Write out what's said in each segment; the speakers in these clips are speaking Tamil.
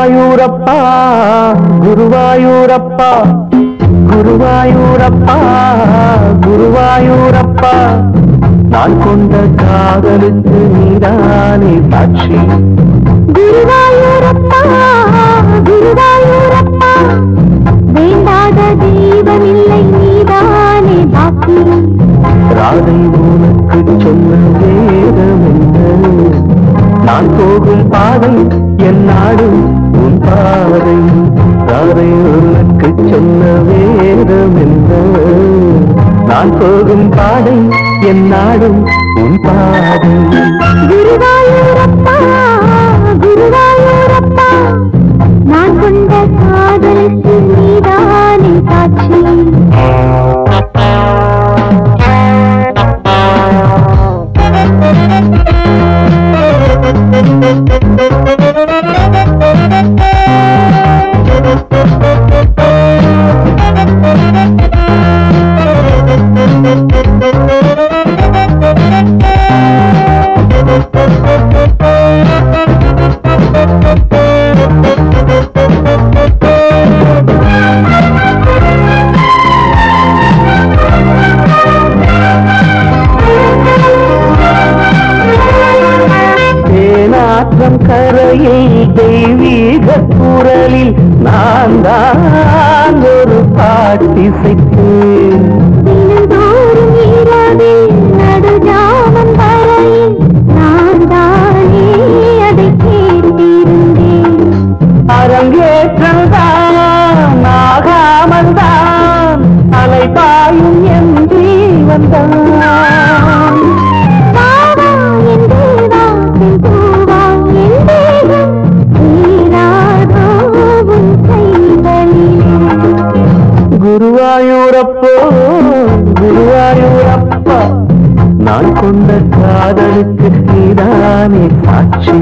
குருவாயூரப்பா குருவாயூரப்பா குருவாயூரப்பா குருவாயூரப்பா. நான் கொண்ட காதலுக்கு நீதானே சாட்சி. குருவாயூரப்பா குருவாயூரப்பா. வேண்டாத தெய்வமில்லை நீதானே பாக்கி ராதை உனக்கு சொன்ன வேதம் என்ன நான் போகும் பாதை என் உன் பாதை ராதை உனக்கு சொன்ன வேதம் என்ன? நான் போகும் பாதை என் நாடும் உன் பாதை தேனாற்றம் கரையில் தெய்வீக குரலில் நான் தான் ஒரு பாட்டிசைத்தேன் தினந்தோறும் குருவாயூரப்போ குருவாயூரப்பா நான் கொண்ட காதலுக்கு நீதானே சாட்சி.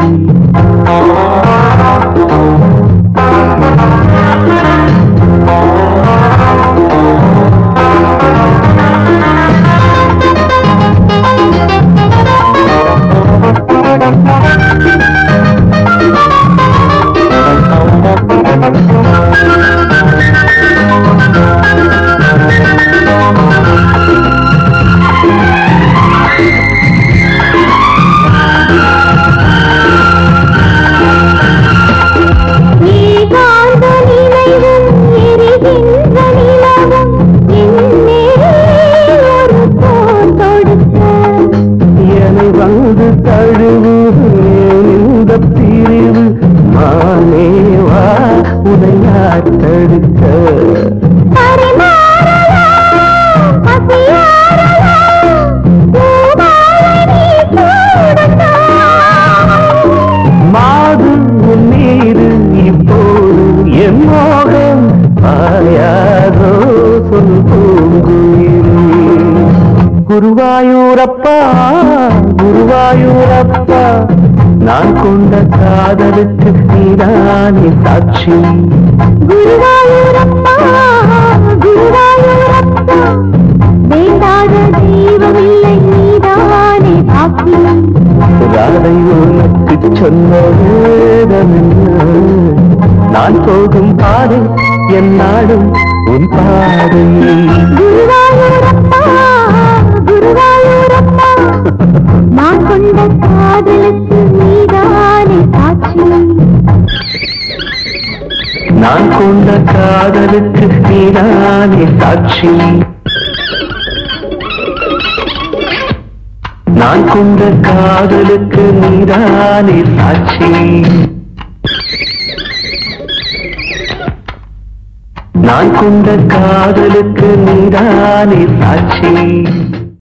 வந்து இந்த பிரிவு மானேவா உனையார் தடுக்க குருவாயூரப்பா குருவாயூரப்பா நான் கொண்ட காதலுக்கு நீதானே சாட்சி. குருவாயூரப்பா, குருவாயூரப்பா, வேண்டாத தெய்வமில்லை நீதானே பாக்கி ராதை உனக்கு சொன்ன? நான் போகும் பாதை என் நாடும் உன் பாதை குருவாயூரப்பா நான் கொண்ட காதலுக்கு நீதானே சாட்சி. நான் கொண்ட காதலுக்கு நீதானே சாட்சி. நான் கொண்ட காதலுக்கு நீதானே சாட்சி நான் கொண்ட காதலுக்கு நீதானே சாட்சி